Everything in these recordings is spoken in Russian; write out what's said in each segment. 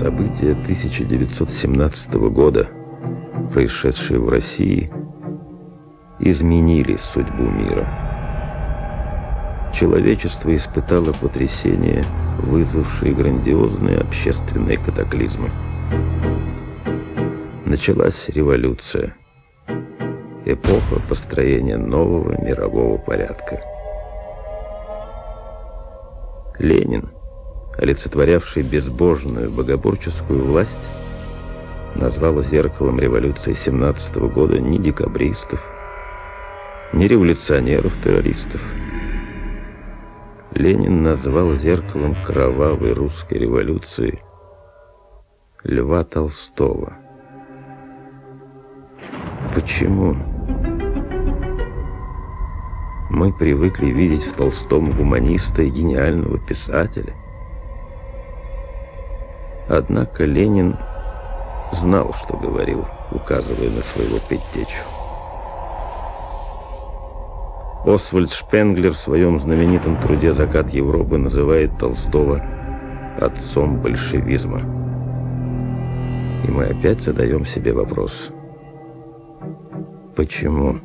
События 1917 года, происшедшие в России, изменили судьбу мира. Человечество испытало потрясения, вызвавшие грандиозные общественные катаклизмы. Началась революция, эпоха построения нового мирового порядка. Ленин, олицетворявший безбожную богоборческую власть, назвал зеркалом революции 17 -го года не декабристов, не революционеров-террористов. Ленин назвал зеркалом кровавой русской революции Льва Толстого. Почему? Мы привыкли видеть в Толстом гуманиста и гениального писателя. Однако Ленин знал, что говорил, указывая на своего предтечу. Освальд Шпенглер в своем знаменитом труде «Закат Европы» называет Толстого отцом большевизма. И мы опять задаем себе вопрос. Почему?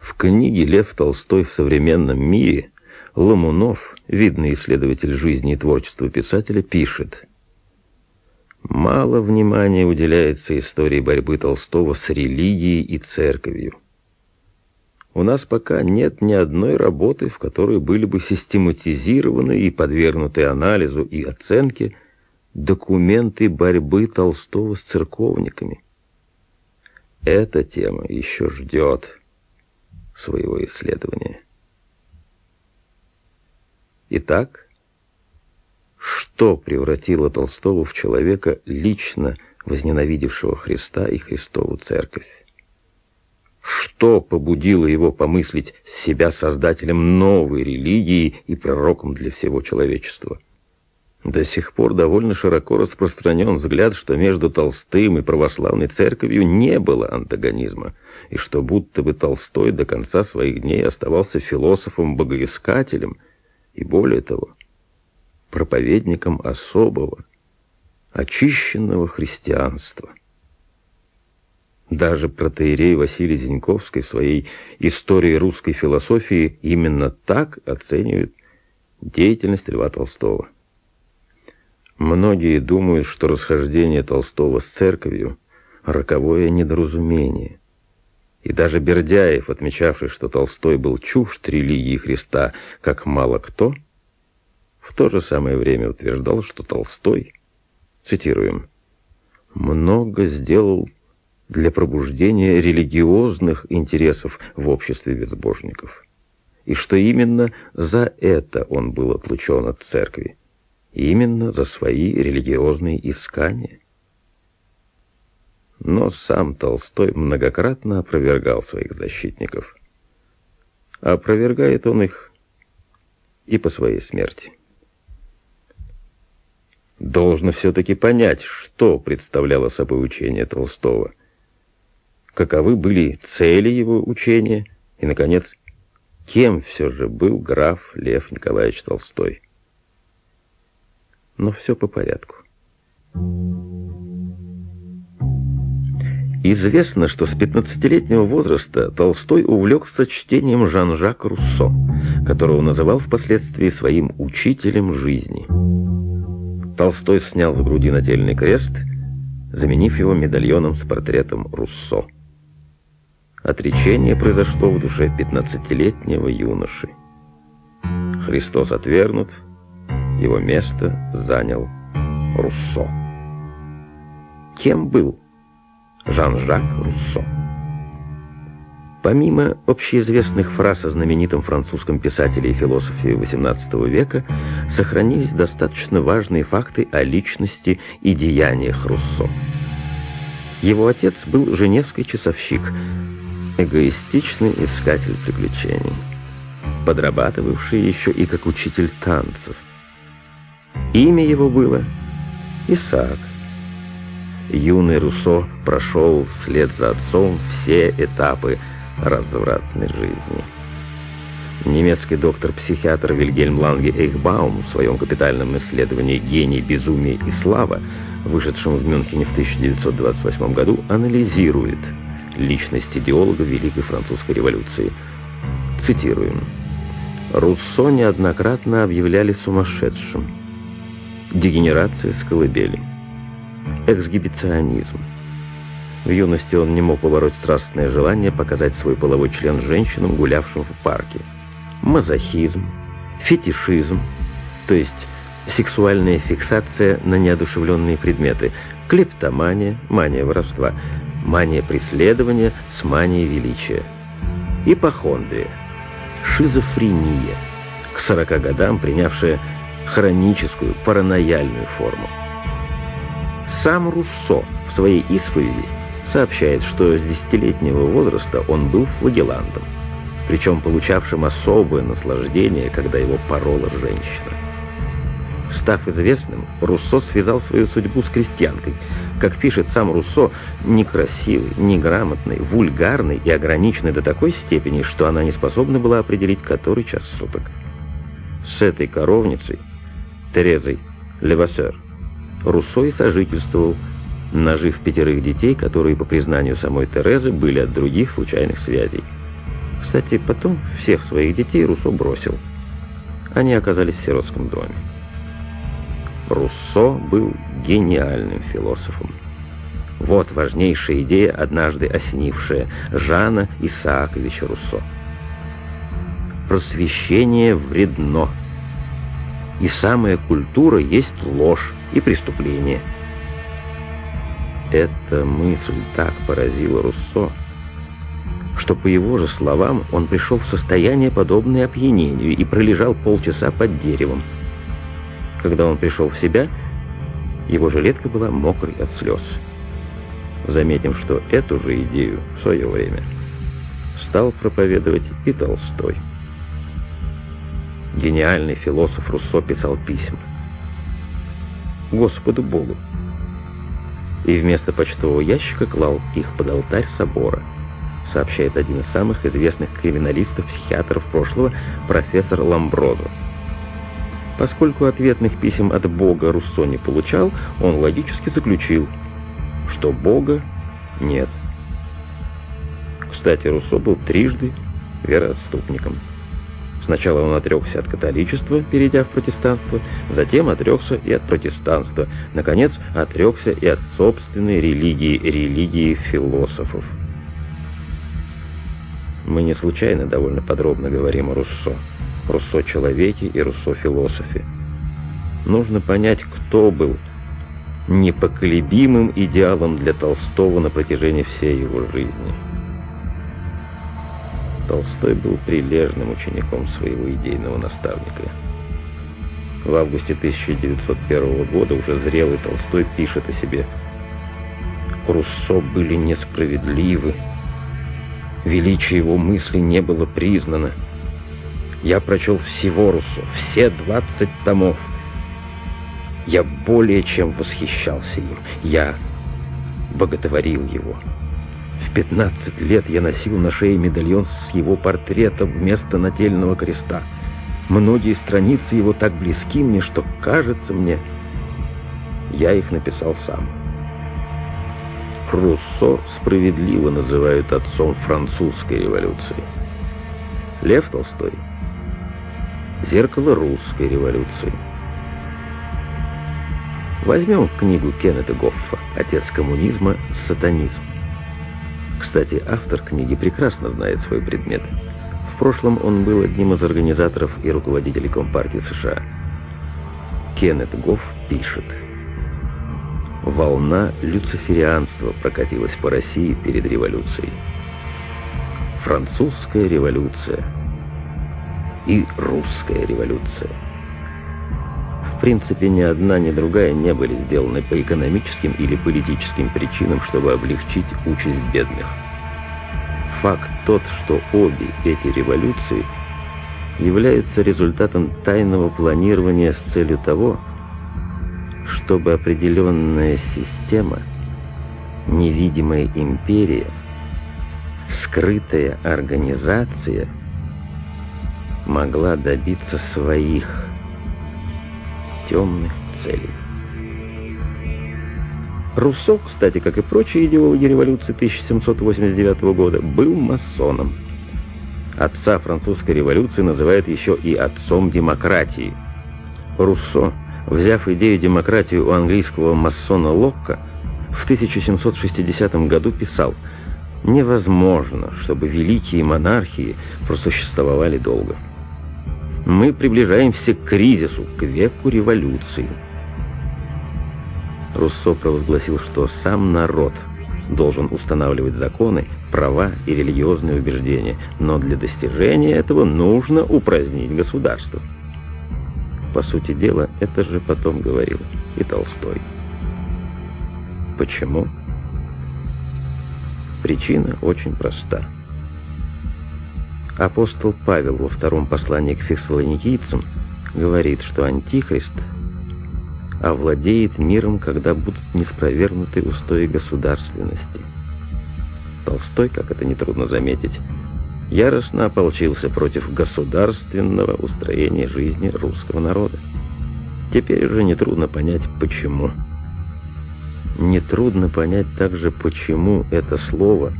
В книге «Лев Толстой в современном мире» Ломунов, видный исследователь жизни и творчества писателя, пишет «Мало внимания уделяется истории борьбы Толстого с религией и церковью. У нас пока нет ни одной работы, в которой были бы систематизированы и подвергнуты анализу и оценке документы борьбы Толстого с церковниками. Эта тема еще ждет своего исследования. Итак, что превратило Толстого в человека, лично возненавидевшего Христа и Христову Церковь? Что побудило его помыслить себя создателем новой религии и пророком для всего человечества? До сих пор довольно широко распространен взгляд, что между Толстым и православной церковью не было антагонизма, и что будто бы Толстой до конца своих дней оставался философом-богоискателем и, более того, проповедником особого, очищенного христианства. Даже протеерей Василий Зиньковский в своей «Истории русской философии» именно так оценивает деятельность Льва Толстого. Многие думают, что расхождение Толстого с церковью – роковое недоразумение. И даже Бердяев, отмечавший, что Толстой был чужд религии Христа, как мало кто, в то же самое время утверждал, что Толстой, цитируем, «много сделал для пробуждения религиозных интересов в обществе безбожников, и что именно за это он был отлучен от церкви, именно за свои религиозные искания. Но сам Толстой многократно опровергал своих защитников. Опровергает он их и по своей смерти. Должно все-таки понять, что представляло собой учение Толстого – каковы были цели его учения и, наконец, кем все же был граф Лев Николаевич Толстой. Но все по порядку. Известно, что с 15-летнего возраста Толстой увлекся чтением Жан-Жака Руссо, которого называл впоследствии своим учителем жизни. Толстой снял с груди нательный крест, заменив его медальоном с портретом Руссо. Отречение произошло в душе пятнадцатилетнего юноши. Христос отвергнут, его место занял Руссо. Кем был Жан-Жак Руссо? Помимо общеизвестных фраз о знаменитом французском писателе и философе XVIII века, сохранились достаточно важные факты о личности и деяниях Руссо. Его отец был женевский часовщик – эгоистичный искатель приключений, подрабатывавший еще и как учитель танцев. Имя его было Исаак. Юный Руссо прошел вслед за отцом все этапы развратной жизни. Немецкий доктор-психиатр Вильгельм Ланге Эйхбаум в своем капитальном исследовании «Гений, безумие и слава», вышедшем в Мюнхене в 1928 году, анализирует личность идеолога Великой Французской революции. Цитируем. «Руссо неоднократно объявляли сумасшедшим. Дегенерация с колыбели. Эксгибиционизм. В юности он не мог побороть страстное желание показать свой половой член женщинам, гулявшим в парке мазохизм, фетишизм, то есть сексуальная фиксация на неодушевленные предметы, клептомания, мания воровства, мания преследования с манией величия, ипохондрия, шизофрения, к 40 годам принявшая хроническую паранояльную форму. Сам Руссо в своей исповеди сообщает, что с десятилетнего возраста он был флагелантом причем получавшим особое наслаждение, когда его порола женщина. Став известным, Руссо связал свою судьбу с крестьянкой. Как пишет сам Руссо, некрасивый, неграмотный, вульгарный и ограниченный до такой степени, что она не способна была определить, который час суток. С этой коровницей, Терезой Левасер, Руссо и сожительствовал, нажив пятерых детей, которые, по признанию самой Терезы, были от других случайных связей. Кстати, потом всех своих детей Руссо бросил. Они оказались в сиротском доме. Руссо был гениальным философом. Вот важнейшая идея, однажды осенившая Жана Исааковича Руссо. Просвещение вредно. И самая культура есть ложь и преступление. Эта мысль так поразила Руссо, что, по его же словам, он пришел в состояние, подобное опьянению, и пролежал полчаса под деревом. Когда он пришел в себя, его жилетка была мокрой от слез. Заметим, что эту же идею в свое время стал проповедовать и Толстой. Гениальный философ Руссо писал письма. Господу Богу. И вместо почтового ящика клал их под алтарь собора – сообщает один из самых известных криминалистов-психиатров прошлого, профессор Ламбродо. Поскольку ответных писем от Бога Руссо не получал, он логически заключил, что Бога нет. Кстати, Руссо был трижды вероотступником. Сначала он отрекся от католичества, перейдя в протестанство, затем отрекся и от протестанства, наконец, отрекся и от собственной религии, религии философов. Мы не случайно довольно подробно говорим о Руссо, Руссо-человеке и Руссо-философе. Нужно понять, кто был непоколебимым идеалом для Толстого на протяжении всей его жизни. Толстой был прилежным учеником своего идейного наставника. В августе 1901 года уже зрелый Толстой пишет о себе «Руссо были несправедливы, Величие его мысли не было признано. Я прочел всего Руссо, все двадцать томов. Я более чем восхищался им. Я боготворил его. В 15 лет я носил на шее медальон с его портретом вместо нательного креста. Многие страницы его так близки мне, что кажется мне, я их написал сам. Руссо справедливо называют отцом французской революции. Лев Толстой – зеркало русской революции. Возьмем книгу Кеннета Гоффа «Отец коммунизма. Сатанизм». Кстати, автор книги прекрасно знает свой предмет. В прошлом он был одним из организаторов и руководителей Компартии США. Кеннет Гофф пишет – волна люциферианства прокатилась по России перед революцией. Французская революция и русская революция. Принципе, ни одна, ни другая не были сделаны по экономическим или политическим причинам, чтобы облегчить участь бедных. Факт тот, что обе эти революции являются результатом тайного планирования с целью того, чтобы определенная система, невидимая империя, скрытая организация могла добиться своих темных целей. Руссо, кстати, как и прочие идеологи революции 1789 года, был масоном. Отца французской революции называют еще и отцом демократии. Руссо, взяв идею демократии у английского масона Локка, в 1760 году писал «Невозможно, чтобы великие монархии просуществовали долго. Мы приближаемся к кризису, к веку революции». Руссо провозгласил, что сам народ должен устанавливать законы, права и религиозные убеждения, но для достижения этого нужно упразднить государство. По сути дела, это же потом говорил и Толстой. Почему? Причина очень проста. Апостол Павел во втором послании к фессалоникийцам говорит, что Антихрист овладеет миром, когда будут неспровергнуты устои государственности. Толстой, как это нетрудно заметить, яростно ополчился против государственного устроения жизни русского народа. Теперь уже нетрудно понять, почему. Нетрудно понять также, почему это слово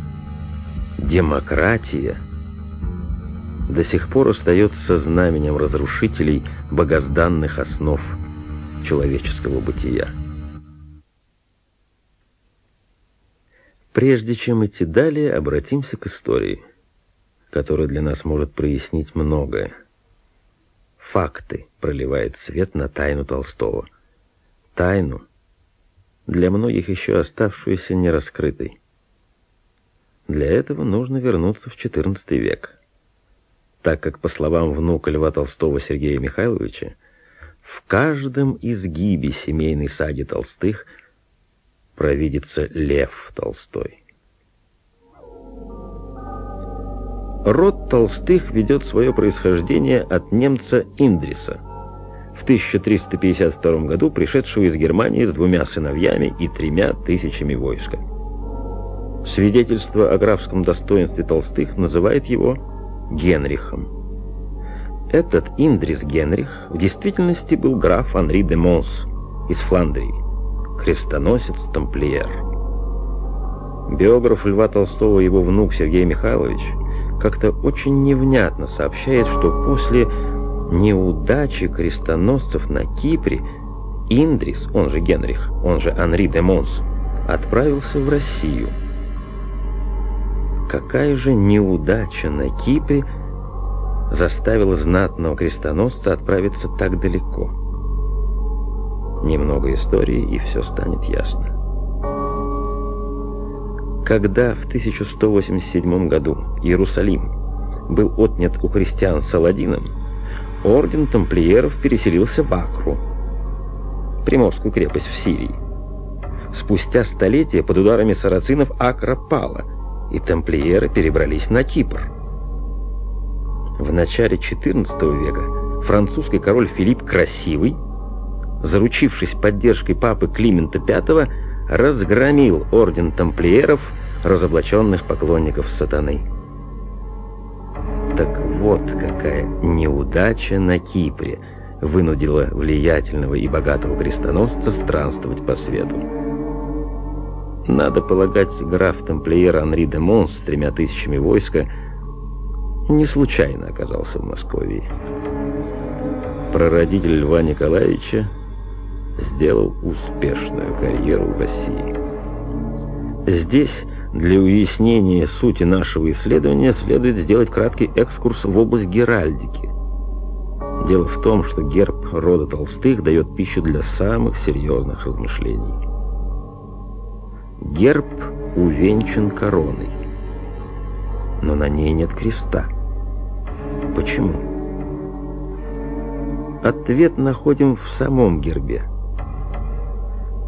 «демократия» до сих пор остается знаменем разрушителей богозданных основ человеческого бытия. Прежде чем идти далее, обратимся к истории, которая для нас может прояснить многое. Факты проливает свет на тайну Толстого. Тайну, для многих еще оставшуюся нераскрытой. Для этого нужно вернуться в XIV век, так как, по словам внука Льва Толстого Сергея Михайловича, в каждом изгибе семейной саги Толстых провидится Лев Толстой. Род Толстых ведет свое происхождение от немца Индриса, в 1352 году пришедшего из Германии с двумя сыновьями и тремя тысячами войска. Свидетельство о графском достоинстве Толстых называет его Генрихом. Этот Индрис Генрих в действительности был граф Анри де Монс из Фландрии, крестоносец-тамплиер. Биограф Льва Толстого, его внук Сергей Михайлович, как-то очень невнятно сообщает, что после неудачи крестоносцев на Кипре Индрис, он же Генрих, он же Анри де Монс, отправился в Россию. Какая же неудача на Кипре заставила знатного крестоносца отправиться так далеко? Немного истории, и все станет ясно. Когда в 1187 году Иерусалим был отнят у христиан Саладином, орден тамплиеров переселился в Акру, приморскую крепость в Сирии. Спустя столетия под ударами сарацинов Акра пала, и тамплиеры перебрались на Кипр. В начале XIV века французский король Филипп Красивый, заручившись поддержкой папы Климента V, разгромил орден тамплиеров, разоблаченных поклонников сатаны. Так вот какая неудача на Кипре вынудила влиятельного и богатого крестоносца странствовать по свету. Надо полагать, граф тамплиер Анри де Монс с тремя тысячами войска не случайно оказался в Москве. Прародитель Льва Николаевича сделал успешную карьеру в России. Здесь для уяснения сути нашего исследования следует сделать краткий экскурс в область геральдики. Дело в том, что герб рода Толстых дает пищу для самых серьезных размышлений. Герб увенчан короной, но на ней нет креста. Почему? Ответ находим в самом гербе.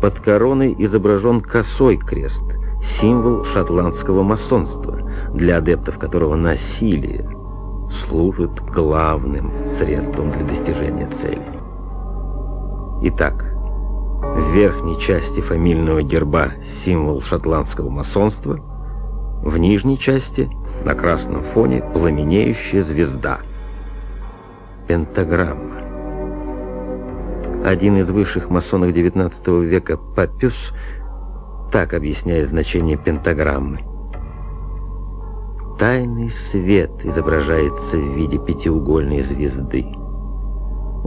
Под короной изображен косой крест – символ шотландского масонства, для адептов которого насилие служит главным средством для достижения цели. Итак, в верхней части фамильного герба символ шотландского масонства, в нижней части на красном фоне пламенеющая звезда. пентаграмма. Один из высших масонов XIX века Папюс так объясняет значение пентаграммы. Тайный свет изображается в виде пятиугольной звезды.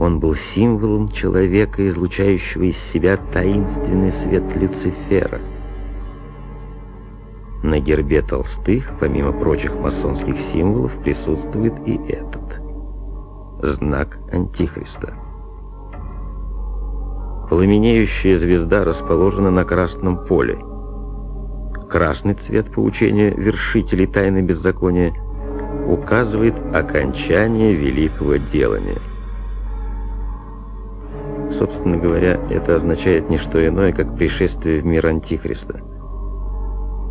Он был символом человека, излучающего из себя таинственный свет Люцифера. На гербе Толстых, помимо прочих масонских символов, присутствует и этот – знак Антихриста. Пламенеющая звезда расположена на красном поле. Красный цвет по учению вершителей тайны беззакония указывает окончание великого делания. Собственно говоря, это означает не что иное, как пришествие в мир Антихриста.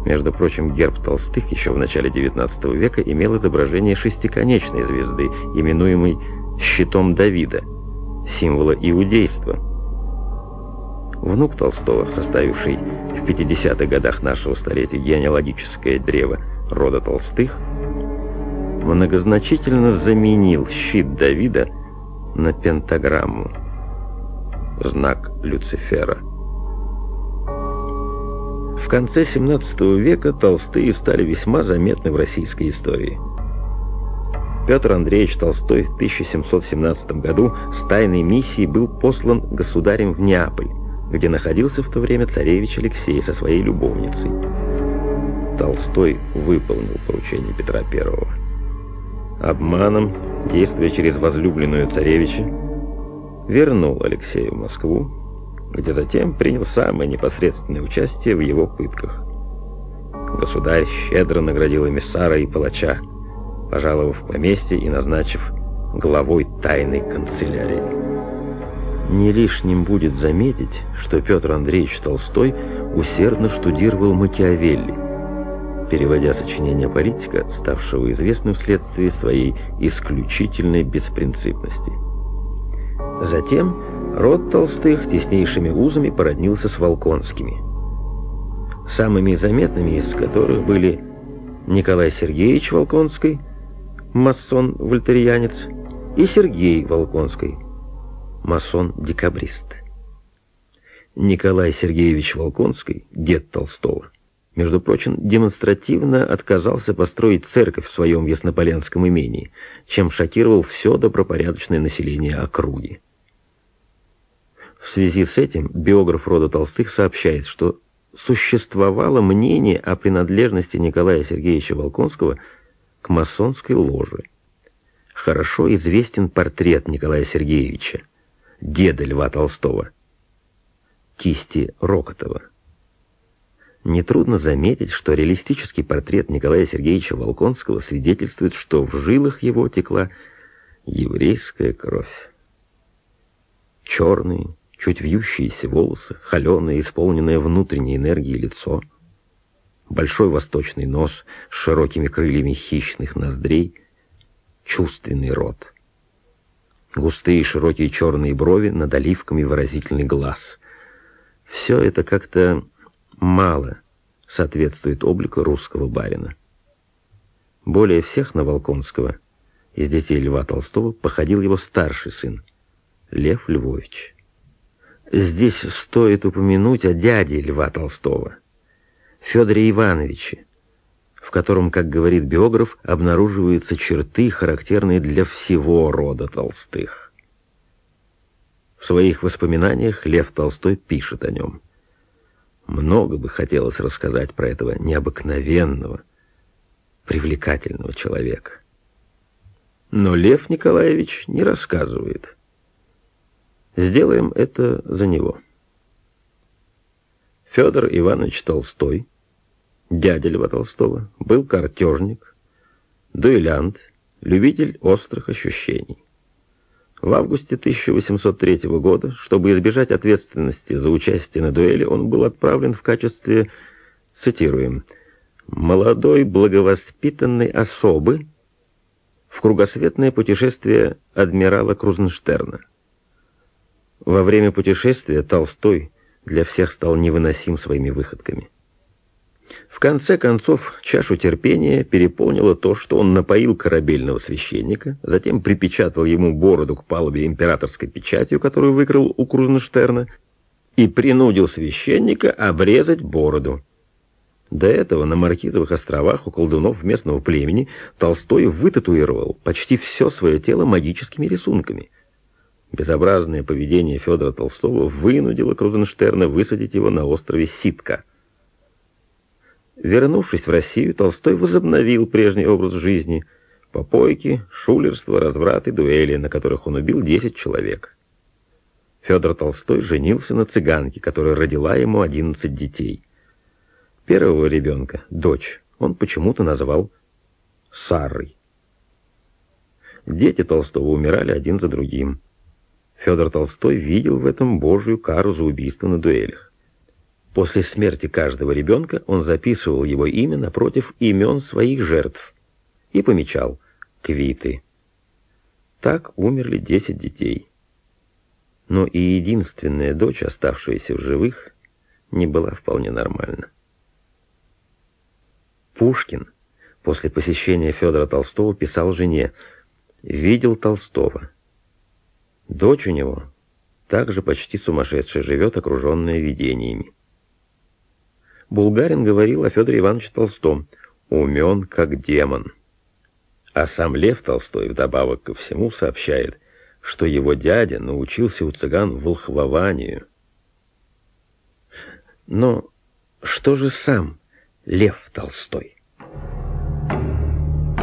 Между прочим, герб Толстых еще в начале XIX века имел изображение шестиконечной звезды, именуемой «щитом Давида», символа иудейства – внук Толстого, составивший в 50-х годах нашего столетия генеалогическое древо рода Толстых, многозначительно заменил щит Давида на пентаграмму, знак Люцифера. В конце 17 века Толстые стали весьма заметны в российской истории. Петр Андреевич Толстой в 1717 году с тайной миссией был послан государем в Неаполь, где находился в то время царевич Алексей со своей любовницей. Толстой выполнил поручение Петра I. Обманом, действуя через возлюбленную царевича, вернул Алексея в Москву, где затем принял самое непосредственное участие в его пытках. Государь щедро наградил эмиссара и палача, пожаловав поместье и назначив главой тайной канцелярии. Не лишним будет заметить, что Петр Андреевич Толстой усердно штудировал Макиавелли, переводя сочинение политика, ставшего известным вследствие своей исключительной беспринципности. Затем род Толстых теснейшими узами породнился с Волконскими, самыми заметными из которых были Николай Сергеевич Волконский, масон-вольтерианец, и Сергей Волконский, масон-декабрист. Николай Сергеевич Волконский, дед Толстого, между прочим, демонстративно отказался построить церковь в своем яснополянском имении, чем шокировал все добропорядочное население округи. В связи с этим биограф рода Толстых сообщает, что существовало мнение о принадлежности Николая Сергеевича Волконского к масонской ложе. Хорошо известен портрет Николая Сергеевича, деда Льва Толстого, кисти Рокотова. Нетрудно заметить, что реалистический портрет Николая Сергеевича Волконского свидетельствует, что в жилах его текла еврейская кровь. Черные, чуть вьющиеся волосы, холеное, исполненное внутренней энергией лицо, большой восточный нос с широкими крыльями хищных ноздрей, чувственный рот — густые широкие черные брови, над оливками выразительный глаз. Все это как-то мало соответствует облику русского барина. Более всех на Волконского из детей Льва Толстого походил его старший сын, Лев Львович. Здесь стоит упомянуть о дяде Льва Толстого, Федоре Ивановиче, в котором, как говорит биограф, обнаруживаются черты, характерные для всего рода Толстых. В своих воспоминаниях Лев Толстой пишет о нем. Много бы хотелось рассказать про этого необыкновенного, привлекательного человека. Но Лев Николаевич не рассказывает. Сделаем это за него. Федор Иванович Толстой Дядя Льва Толстого был картежник, дуэлянт, любитель острых ощущений. В августе 1803 года, чтобы избежать ответственности за участие на дуэли, он был отправлен в качестве, цитируем, «молодой благовоспитанной особы» в кругосветное путешествие адмирала Крузенштерна. Во время путешествия Толстой для всех стал невыносим своими выходками. В конце концов, чашу терпения переполнило то, что он напоил корабельного священника, затем припечатал ему бороду к палубе императорской печатью, которую выкрал у Крузенштерна, и принудил священника обрезать бороду. До этого на Маркизовых островах у колдунов местного племени Толстой вытатуировал почти все свое тело магическими рисунками. Безобразное поведение Федора Толстого вынудило Крузенштерна высадить его на острове Ситка. Вернувшись в Россию, Толстой возобновил прежний образ жизни — попойки, шулерство, разврат и дуэли, на которых он убил 10 человек. Федор Толстой женился на цыганке, которая родила ему 11 детей. Первого ребенка, дочь, он почему-то назвал Сарой. Дети Толстого умирали один за другим. Федор Толстой видел в этом божью кару за убийство на дуэлях. После смерти каждого ребенка он записывал его имя напротив имен своих жертв и помечал «Квиты». Так умерли десять детей но и единственная дочь, оставшаяся в живых, не была вполне нормальна. Пушкин после посещения Федора Толстого писал жене «Видел Толстого. Дочь у него также почти сумасшедшая, живет, окруженная видениями». Булгарин говорил о Федоре Ивановиче Толстом «умен, как демон». А сам Лев Толстой вдобавок ко всему сообщает – что его дядя научился у цыган волхвованию. Но что же сам Лев Толстой?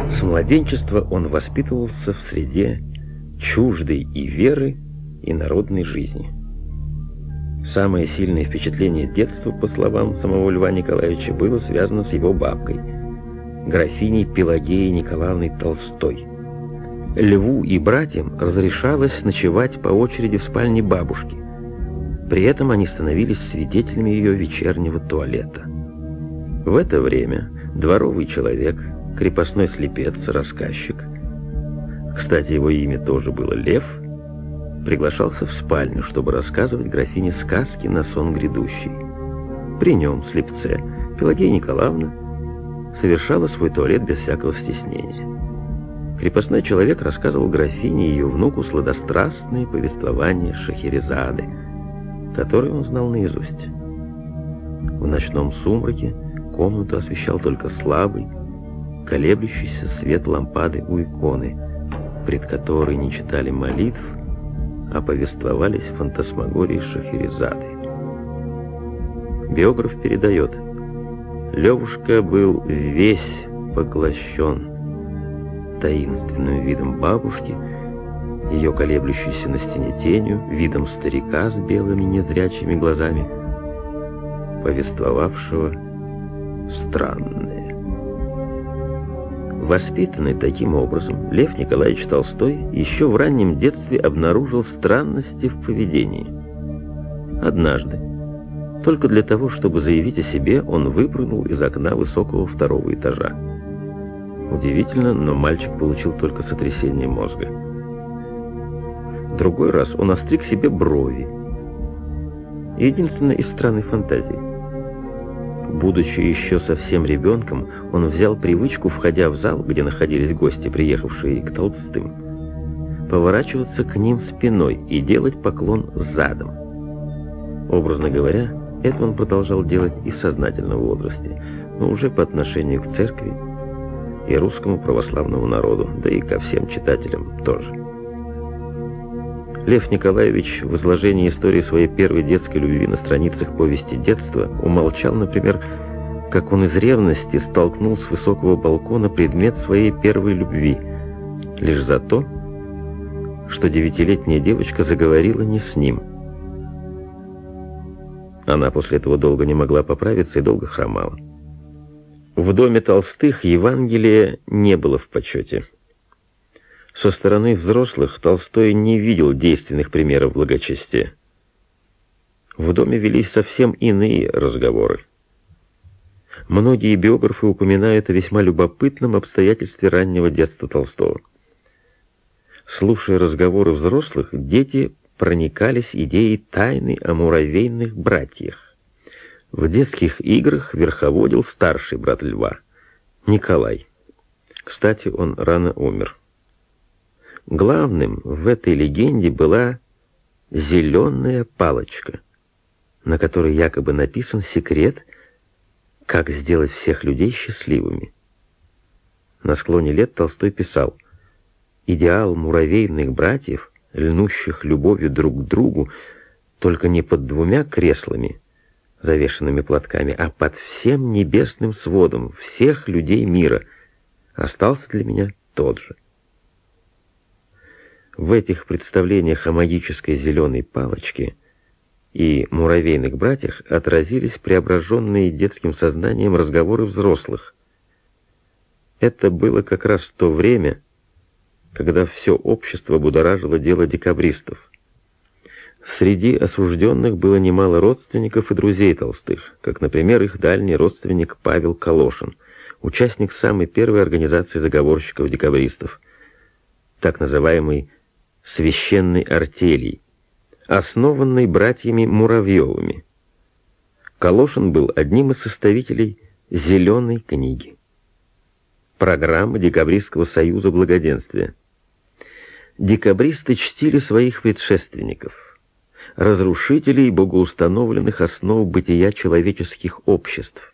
С младенчества он воспитывался в среде чуждой и веры, и народной жизни. Самое сильное впечатление детства, по словам самого Льва Николаевича, было связано с его бабкой, графиней Пелагеей Николаевной Толстой. Льву и братьям разрешалось ночевать по очереди в спальне бабушки. При этом они становились свидетелями ее вечернего туалета. В это время дворовый человек, крепостной слепец, рассказчик, кстати, его имя тоже было Лев, приглашался в спальню, чтобы рассказывать графине сказки на сон грядущий. При нем, слепце, Пелагея Николаевна совершала свой туалет без всякого стеснения. Крепостной человек рассказывал графине и ее внуку сладострастные повествования Шахерезады, которые он знал наизусть. В ночном сумраке комнату освещал только слабый, колеблющийся свет лампады у иконы, пред которой не читали молитв, а повествовались фантасмагории Шахерезады. Биограф передает, Левушка был весь поглощен таинственным видом бабушки, ее колеблющейся на стене тенью, видом старика с белыми незрячими глазами, повествовавшего странное. Воспитанный таким образом, Лев Николаевич Толстой еще в раннем детстве обнаружил странности в поведении. Однажды, только для того, чтобы заявить о себе, он выпрыгнул из окна высокого второго этажа. Удивительно, но мальчик получил только сотрясение мозга. Другой раз он остриг себе брови. Единственное из странной фантазии. Будучи еще совсем ребенком, он взял привычку, входя в зал, где находились гости, приехавшие к Толстым, поворачиваться к ним спиной и делать поклон задом. Образно говоря, это он продолжал делать и в сознательном возрасте, но уже по отношению к церкви и русскому православному народу, да и ко всем читателям тоже. Лев Николаевич в изложении истории своей первой детской любви на страницах повести детства умолчал, например, как он из ревности столкнул с высокого балкона предмет своей первой любви, лишь за то, что девятилетняя девочка заговорила не с ним. Она после этого долго не могла поправиться и долго хромала. В доме Толстых Евангелие не было в почете. Со стороны взрослых Толстой не видел действенных примеров благочестия. В доме велись совсем иные разговоры. Многие биографы упоминают о весьма любопытном обстоятельстве раннего детства Толстого. Слушая разговоры взрослых, дети проникались идеей тайны о муравейных братьях. В детских играх верховодил старший брат Льва, Николай. Кстати, он рано умер. Главным в этой легенде была зеленая палочка, на которой якобы написан секрет, как сделать всех людей счастливыми. На склоне лет Толстой писал «Идеал муравейных братьев, льнущих любовью друг к другу, только не под двумя креслами, завешенными платками, а под всем небесным сводом всех людей мира, остался для меня тот же». В этих представлениях о магической зеленой палочке и муравейных братьях отразились преображенные детским сознанием разговоры взрослых. Это было как раз то время, когда все общество будоражило дело декабристов. Среди осужденных было немало родственников и друзей Толстых, как, например, их дальний родственник Павел Калошин, участник самой первой организации заговорщиков-декабристов, так называемый священной артелей, основанной братьями Муравьевыми. Калошин был одним из составителей «Зеленой книги» программы Декабристского союза благоденствия. Декабристы чтили своих предшественников, разрушителей богоустановленных основ бытия человеческих обществ.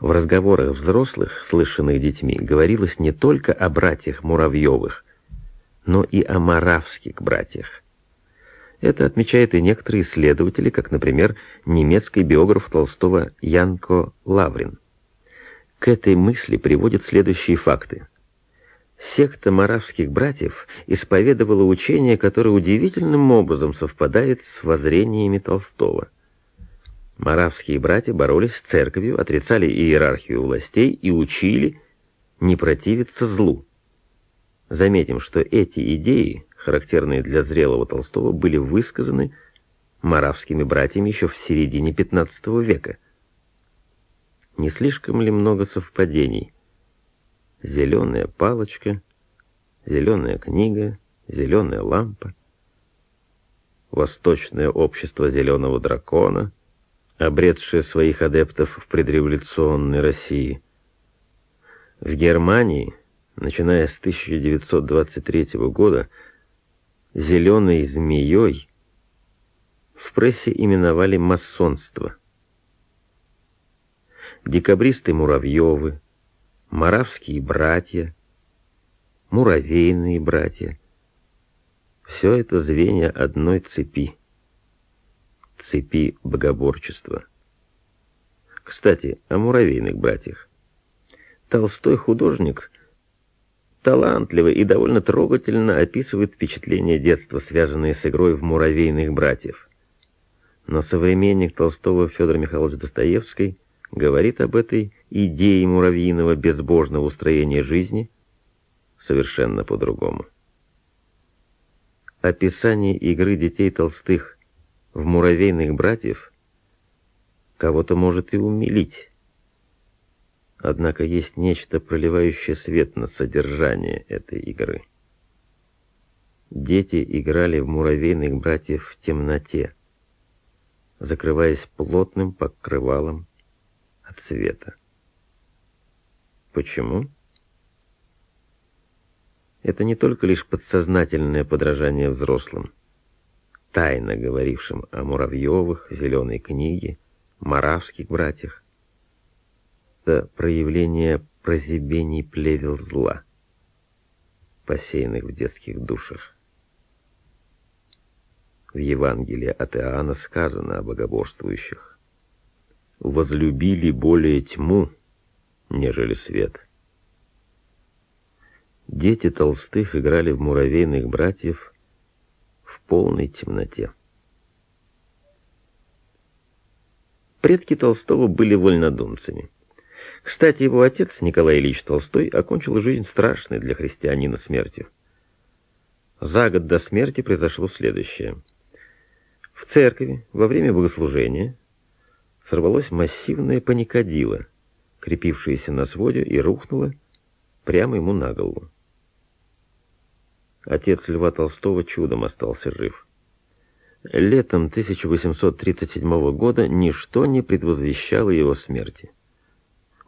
В разговорах взрослых, слышанных детьми, говорилось не только о братьях Муравьевых, но и о маравских братьях. Это отмечают и некоторые исследователи, как, например, немецкий биограф Толстого Янко Лаврин. К этой мысли приводят следующие факты. Секта маравских братьев исповедовала учение, которое удивительным образом совпадает с воззрениями Толстого. Маравские братья боролись с церковью, отрицали иерархию властей и учили не противиться злу. Заметим, что эти идеи, характерные для зрелого Толстого, были высказаны маравскими братьями еще в середине XV века. Не слишком ли много совпадений? Зеленая палочка, зеленая книга, зеленая лампа, восточное общество зеленого дракона, обретшее своих адептов в предреволюционной России. В Германии начиная с 1923 года, «зеленой змеей» в прессе именовали масонство. Декабристы Муравьевы, Моравские братья, Муравейные братья — все это звенья одной цепи, цепи богоборчества. Кстати, о муравейных братьях. Толстой художник — талантливо и довольно трогательно описывает впечатления детства, связанные с игрой в муравейных братьев. Но современник Толстого Федор Михайлович Достоевский говорит об этой идее муравьиного безбожного устроения жизни совершенно по-другому. Описание игры детей Толстых в муравейных братьев кого-то может и умилить, Однако есть нечто, проливающее свет на содержание этой игры. Дети играли в муравейных братьев в темноте, закрываясь плотным покрывалом от света. Почему? Это не только лишь подсознательное подражание взрослым, тайно говорившим о Муравьевых, Зеленой книге, Моравских братьях, это проявление прозябений плевел зла, посеянных в детских душах. В Евангелии от Иоанна сказано о богоборствующих. «Возлюбили более тьму, нежели свет». Дети Толстых играли в муравейных братьев в полной темноте. Предки Толстого были вольнодумцами. Кстати, его отец, Николай Ильич Толстой, окончил жизнь страшной для христианина смертью. За год до смерти произошло следующее. В церкви во время богослужения сорвалось массивное паникадило, крепившееся на своде, и рухнуло прямо ему на голову. Отец Льва Толстого чудом остался жив. Летом 1837 года ничто не предвозвещало его смерти.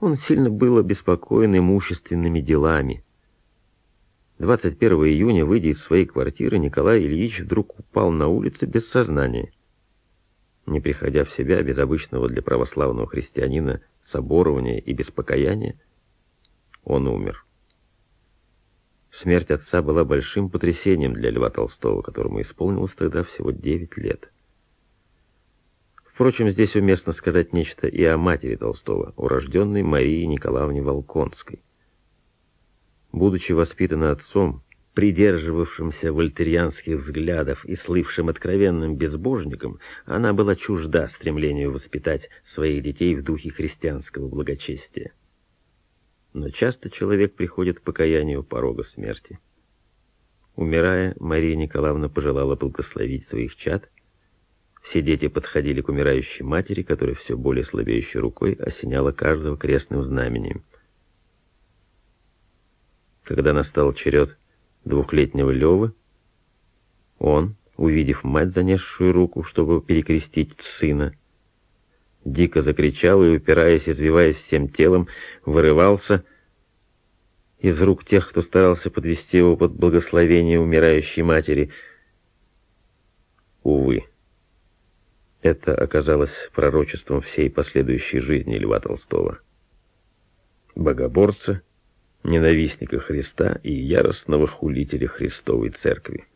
Он сильно был обеспокоен имущественными делами. 21 июня, выйдя из своей квартиры, Николай Ильич вдруг упал на улице без сознания. Не приходя в себя без обычного для православного христианина соборования и без он умер. Смерть отца была большим потрясением для Льва Толстого, которому исполнилось тогда всего 9 лет. Впрочем, здесь уместно сказать нечто и о матери Толстого, урожденной Марии Николаевне Волконской. Будучи воспитана отцом, придерживавшимся вольтерианских взглядов и слывшим откровенным безбожником, она была чужда стремлению воспитать своих детей в духе христианского благочестия. Но часто человек приходит к покаянию порога смерти. Умирая, Мария Николаевна пожелала благословить своих чад. Все дети подходили к умирающей матери, которая все более слабеющей рукой осеняла каждого крестным знамением. Когда настал черед двухлетнего Левы, он, увидев мать, занесшую руку, чтобы перекрестить сына, дико закричал и, упираясь, извиваясь всем телом, вырывался из рук тех, кто старался подвести его под благословение умирающей матери. Увы, это оказалось пророчеством всей последующей жизни Льва Толстого. Богоборца, ненавистника Христа и яростного хулителя Христовой Церкви.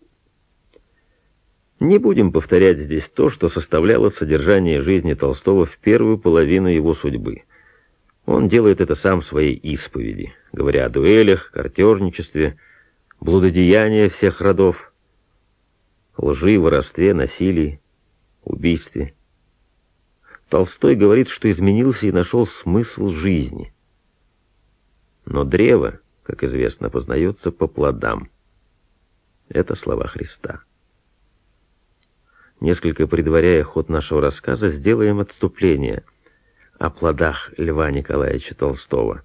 Не будем повторять здесь то, что составляло содержание жизни Толстого в первую половину его судьбы. Он делает это сам в своей исповеди, говоря о дуэлях, картежничестве, блудодеянии всех родов, лжи, воровстве, насилии, убийстве. Толстой говорит, что изменился и нашел смысл жизни. Но древо, как известно, познается по плодам. Это слова Христа. Несколько предваряя ход нашего рассказа, сделаем отступление о плодах Льва Николаевича Толстого.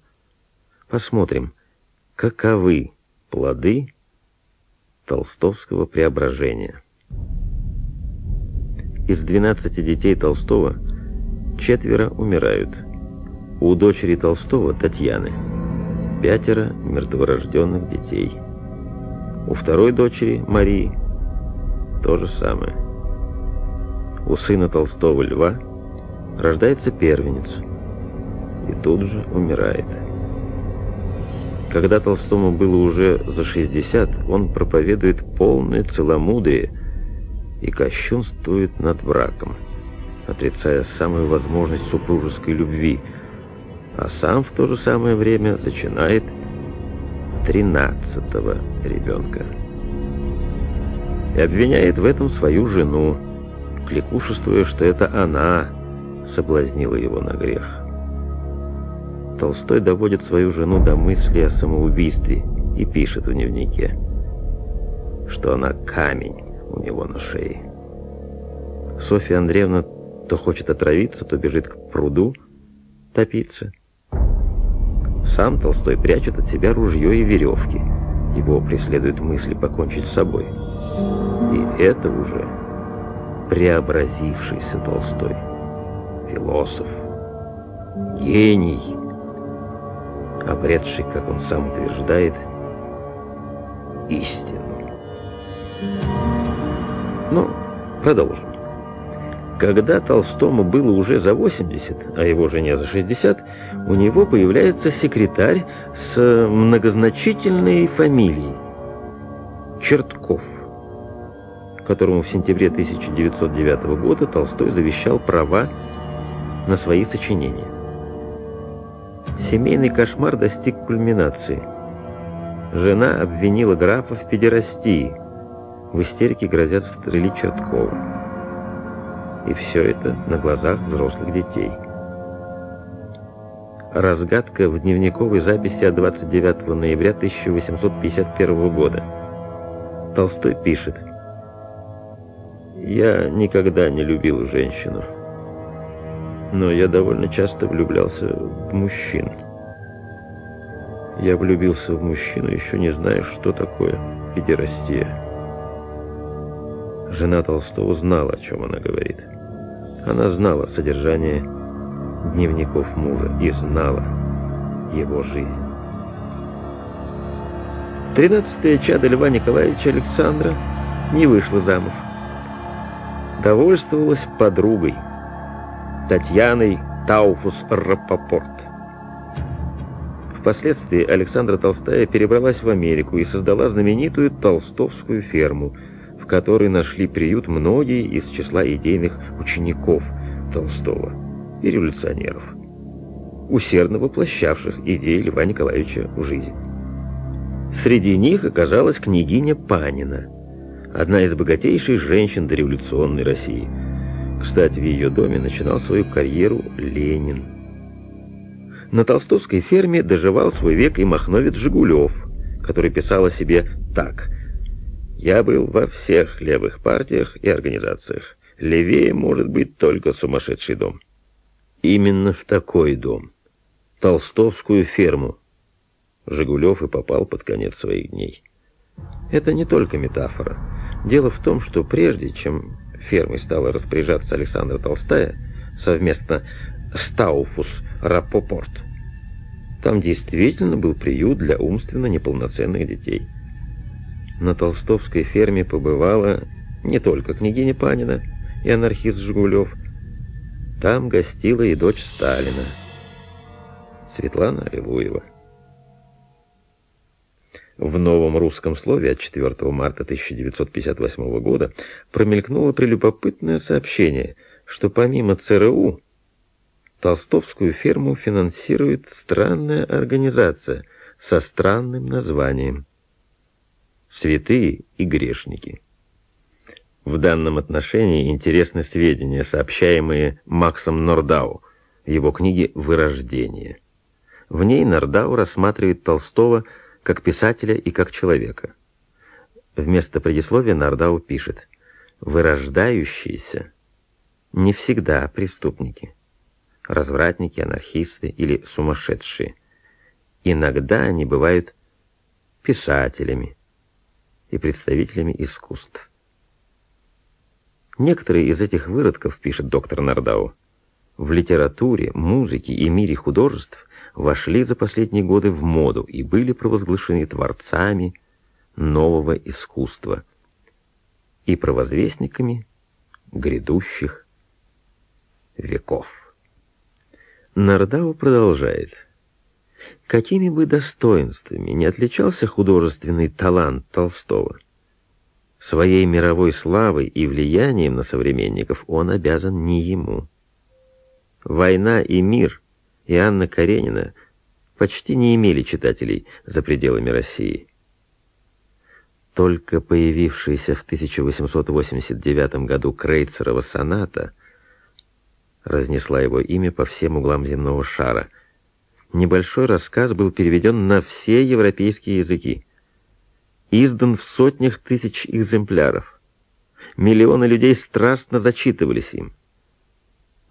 Посмотрим, каковы плоды толстовского преображения. Из 12 детей Толстого четверо умирают. У дочери Толстого, Татьяны, пятеро мертворожденных детей. У второй дочери, Марии, то же самое у сына Толстого льва рождается первенец и тут же умирает. Когда Толстому было уже за 60, он проповедует полное целомудрие и кощунствует над браком, отрицая самую возможность супружеской любви, а сам в то же самое время зачинает тринадцатого ребенка. И обвиняет в этом свою жену, кликушествуя, что это она соблазнила его на грех. Толстой доводит свою жену до мысли о самоубийстве и пишет в дневнике, что она камень у него на шее. Софья Андреевна то хочет отравиться, то бежит к пруду топиться. Сам Толстой прячет от себя ружье и веревки. Его преследуют мысли покончить с собой. И это уже преобразившийся Толстой. Философ, гений, обретший, как он сам утверждает, истину. Ну, продолжим. Когда Толстому было уже за 80, а его жене за 60, у него появляется секретарь с многозначительной фамилией – Чертков которому в сентябре 1909 года Толстой завещал права на свои сочинения. Семейный кошмар достиг кульминации. Жена обвинила графа в педерастии. В истерике грозят стрелить Черткова. И все это на глазах взрослых детей. Разгадка в дневниковой записи от 29 ноября 1851 года. Толстой пишет – я никогда не любил женщину, но я довольно часто влюблялся в мужчин. Я влюбился в мужчину, еще не зная, что такое педерастия. Жена Толстого знала, о чем она говорит. Она знала содержание дневников мужа и знала его жизнь. Тринадцатая чада Льва Николаевича Александра не вышла замуж. Довольствовалась подругой, Татьяной Тауфус Рапопорт. Впоследствии Александра Толстая перебралась в Америку и создала знаменитую толстовскую ферму, которой нашли приют многие из числа идейных учеников Толстого и революционеров, усердно воплощавших идеи Льва Николаевича в жизнь. Среди них оказалась княгиня Панина, одна из богатейших женщин дореволюционной России. Кстати, в ее доме начинал свою карьеру Ленин. На толстовской ферме доживал свой век и махновец Жигулев, который писал о себе так. «Я был во всех левых партиях и организациях. Левее может быть только сумасшедший дом». Именно в такой дом, толстовскую ферму, Жигулев и попал под конец своих дней. Это не только метафора. Дело в том, что прежде чем фермой стала распоряжаться Александра Толстая, совместно с Тауфус Рапопорт, там действительно был приют для умственно неполноценных детей. На толстовской ферме побывала не только княгиня Панина и анархист Жигулев, там гостила и дочь Сталина, Светлана Аллилуева. В новом русском слове от 4 марта 1958 года промелькнуло прелюбопытное сообщение, что помимо ЦРУ толстовскую ферму финансирует странная организация со странным названием «Святые и грешники». В данном отношении интересны сведения, сообщаемые Максом Нордау в его книге «Вырождение». В ней Нордау рассматривает Толстого как писателя и как человека. Вместо предисловия Нардау пишет «Вырождающиеся не всегда преступники, развратники, анархисты или сумасшедшие. Иногда они бывают писателями и представителями искусств. Некоторые из этих выродков, пишет доктор Нардау, в литературе, музыке и мире художеств вошли за последние годы в моду и были провозглашены творцами нового искусства и провозвестниками грядущих веков. Нардау продолжает. Какими бы достоинствами не отличался художественный талант Толстого, своей мировой славой и влиянием на современников он обязан не ему. «Война и мир» и Анна Каренина почти не имели читателей за пределами России. Только появившаяся в 1889 году Крейцерова соната разнесла его имя по всем углам земного шара. Небольшой рассказ был переведен на все европейские языки. Издан в сотнях тысяч экземпляров. Миллионы людей страстно зачитывались им.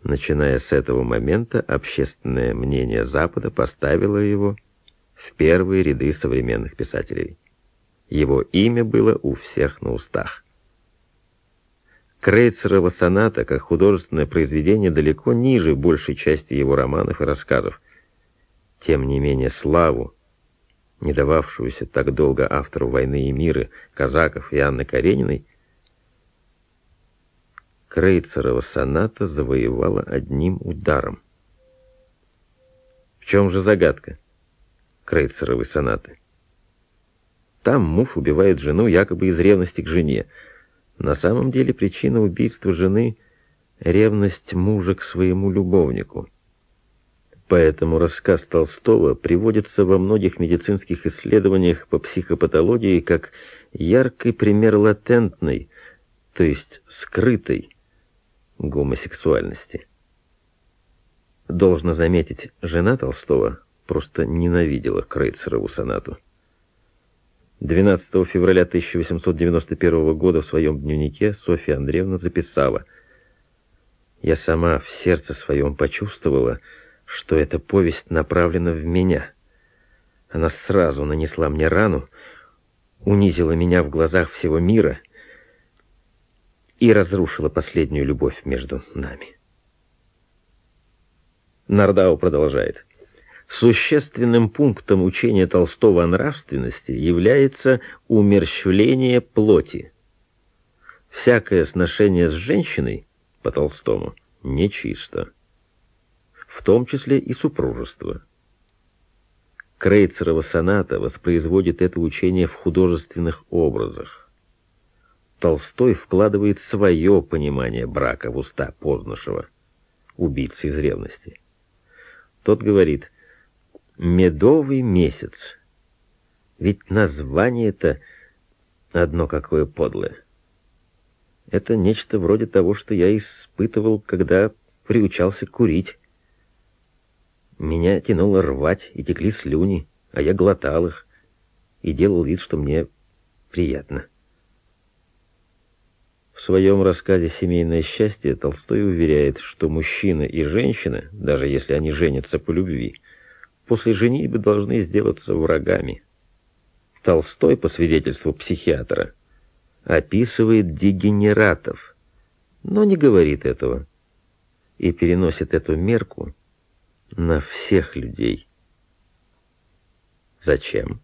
Начиная с этого момента, общественное мнение Запада поставило его в первые ряды современных писателей. Его имя было у всех на устах. Крейцерова соната, как художественное произведение, далеко ниже большей части его романов и рассказов. Тем не менее, славу, не дававшуюся так долго автору «Войны и мира», Казаков и Анны Карениной, Крейцерова соната завоевала одним ударом. В чем же загадка Крейцеровой сонаты? Там муж убивает жену якобы из ревности к жене. На самом деле причина убийства жены — ревность мужа к своему любовнику. Поэтому рассказ Толстого приводится во многих медицинских исследованиях по психопатологии как яркий пример латентной, то есть скрытой, гомосексуальности. Должно заметить, жена Толстого просто ненавидела Крейцерову сонату. 12 февраля 1891 года в своем дневнике Софья Андреевна записала «Я сама в сердце своем почувствовала, что эта повесть направлена в меня. Она сразу нанесла мне рану, унизила меня в глазах всего мира — и разрушила последнюю любовь между нами. Нардау продолжает. Существенным пунктом учения Толстого о нравственности является умерщвление плоти. Всякое сношение с женщиной, по Толстому, нечисто, в том числе и супружество. Крейцерова соната воспроизводит это учение в художественных образах. Толстой вкладывает свое понимание брака в уста Познышева, убийцы из ревности. Тот говорит «медовый месяц». Ведь название-то одно какое подлое. Это нечто вроде того, что я испытывал, когда приучался курить. Меня тянуло рвать, и текли слюни, а я глотал их и делал вид, что мне приятно. В своем рассказе «Семейное счастье» Толстой уверяет, что мужчина и женщина, даже если они женятся по любви, после женитьбы должны сделаться врагами. Толстой, по свидетельству психиатра, описывает дегенератов, но не говорит этого и переносит эту мерку на всех людей. Зачем?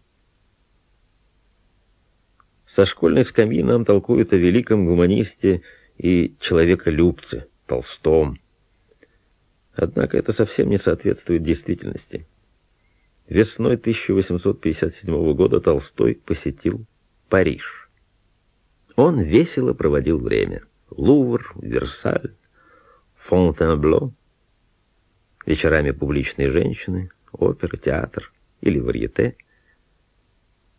Со школьной скамьи нам толкуют о великом гуманисте и человеколюбце, Толстом. Однако это совсем не соответствует действительности. Весной 1857 года Толстой посетил Париж. Он весело проводил время. Лувр, Версаль, Фонтенбло, вечерами публичные женщины, опера, театр или варьете.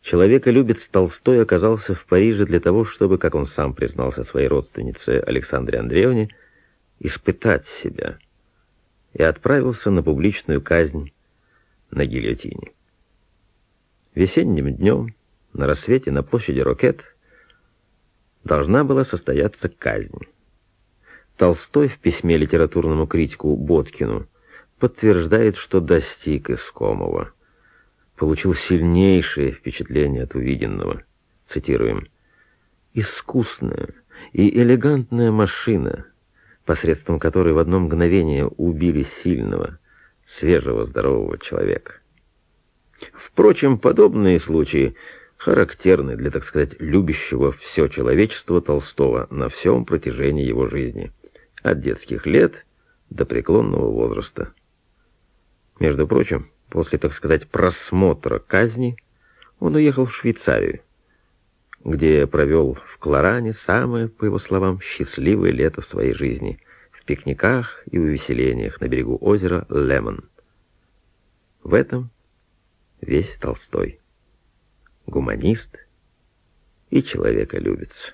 Человеколюбец Толстой оказался в Париже для того, чтобы, как он сам признался своей родственнице Александре Андреевне, испытать себя, и отправился на публичную казнь на гильотине. Весенним днем на рассвете на площади Рокет должна была состояться казнь. Толстой в письме литературному критику Боткину подтверждает, что достиг искомого. Получил сильнейшее впечатление от увиденного. Цитируем. «Искусная и элегантная машина, посредством которой в одно мгновение убили сильного, свежего, здорового человека». Впрочем, подобные случаи характерны для, так сказать, любящего все человечество Толстого на всем протяжении его жизни, от детских лет до преклонного возраста. Между прочим, после, так сказать, просмотра казни, он уехал в Швейцарию, где провел в Кларане самое, по его словам, счастливое лето в своей жизни, в пикниках и увеселениях на берегу озера Лемон. В этом весь Толстой. Гуманист и человеколюбец.